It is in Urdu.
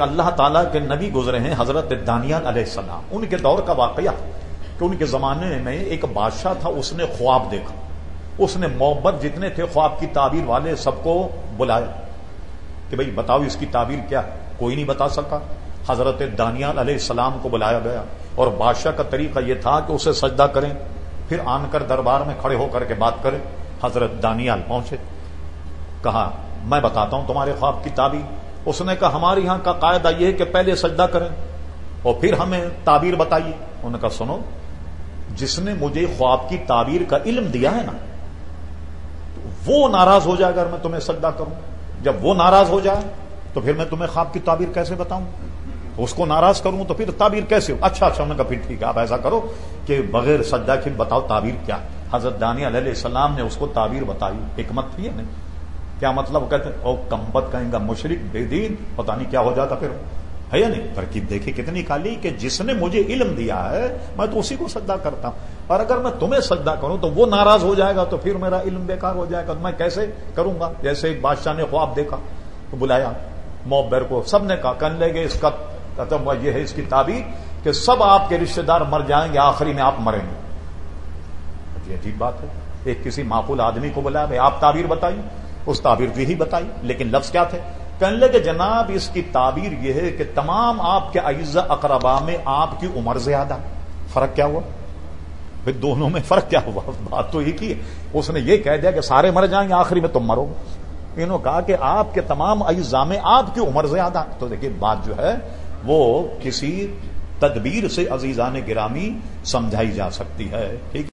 ایک اللہ تعالیٰ کے نبی گزرے ہیں حضرت دانیال علیہ السلام۔ ان کے دور کا واقعہ کہ ان کے زمانے میں ایک بادشاہ تھا، اس نے خواب دیکھا۔ اس نے محبت جتنے تھے، خواب کی تعبیر والے سب کو بلایا کہ بھئی بتاؤ اس کی تعبیر کیا؟ کوئی نہیں بتا سکا۔ حضرت دانیال علیہ السلام کو بلایا گیا۔ اور بادشاہ کا طریقہ یہ تھا کہ اسے سجدہ کریں، پھر آن کر دربار میں کھڑے ہو کر کے بات کریں۔ حضرت دانیال پہنچے، کہا، میں بتاتا ہوں تمہارے خواب کی تعبیر۔ اس نے کہا، ہمارے یہاں کا قاعدہ یہ ہے کہ پہلے سجدہ کریں اور پھر ہمیں تعبیر بتائیے۔ انہوں نے کہا، سنو، جس نے مجھے خواب کی تعبیر کا علم دیا ہے نا، وہ ناراض ہو جائے اگر میں تمہیں سجدہ کروں۔ جب وہ ناراض ہو جائے، تو پھر میں تمہیں خواب کی تعبیر کیسے بتاؤں؟ اس کو ناراض کروں تو پھر تعبیر کیسے ہو؟ اچھا اچھا نے کہا، پھر ٹھیک ہے، آپ ایسا کرو کہ بغیر سجدہ کے بتاؤ تعبیر کیا۔ حضرت دانی علیہ السلام نے اس کو تعبیر بتائی، حکمت تھی نہیں؟ کیا مطلب کہتے ہیں؟ او کمبت کہیں گا مشرق بے دین پتا نہیں کیا ہو جاتا پھر۔ ہے یا نہیں؟ ترکیب دیکھیں کتنی کالی کہ جس نے مجھے علم دیا ہے، میں تو اسی کو سجدہ کرتا ہوں۔ اور اگر میں تمہیں سجدہ کروں تو وہ ناراض ہو جائے گا تو پھر میرا علم بیکار ہو جائے گا۔ میں کیسے کروں گا؟ جیسے ایک بادشاہ نے خواب دیکھا، تو بلایا موبر کو سب نے کہا کر لے گے اس کا یہ ہے اس کی تعبیر کہ سب آپ کے رشتے دار مر جائیں گے، آخری میں آپ مریں گے۔ عجیب بات ہے۔ ایک کسی معقول آدمی کو بلایا، بھائی، آپ تعبیر بتائیے۔ اس تعبیر کی ہی بتائی، لیکن لفظ کیا تھے؟ کہنے لگے، جناب، اس کی تعبیر یہ ہے کہ تمام آپ کے اعزا اقربا میں آپ کی عمر زیادہ۔ فرق کیا ہوا؟ پھر دونوں میں فرق کیا ہوا؟ بات تو ایک ہی ہے۔ اس نے یہ کہہ دیا کہ سارے مر جائیں گے، آخری میں تم مرو۔ انہوں نے کہا کہ آپ کے تمام اعزا میں آپ کی عمر زیادہ۔ تو دیکھیے، بات جو ہے، وہ کسی تدبیر سے عزیزان گرامی سمجھائی جا سکتی ہے۔ ٹھیک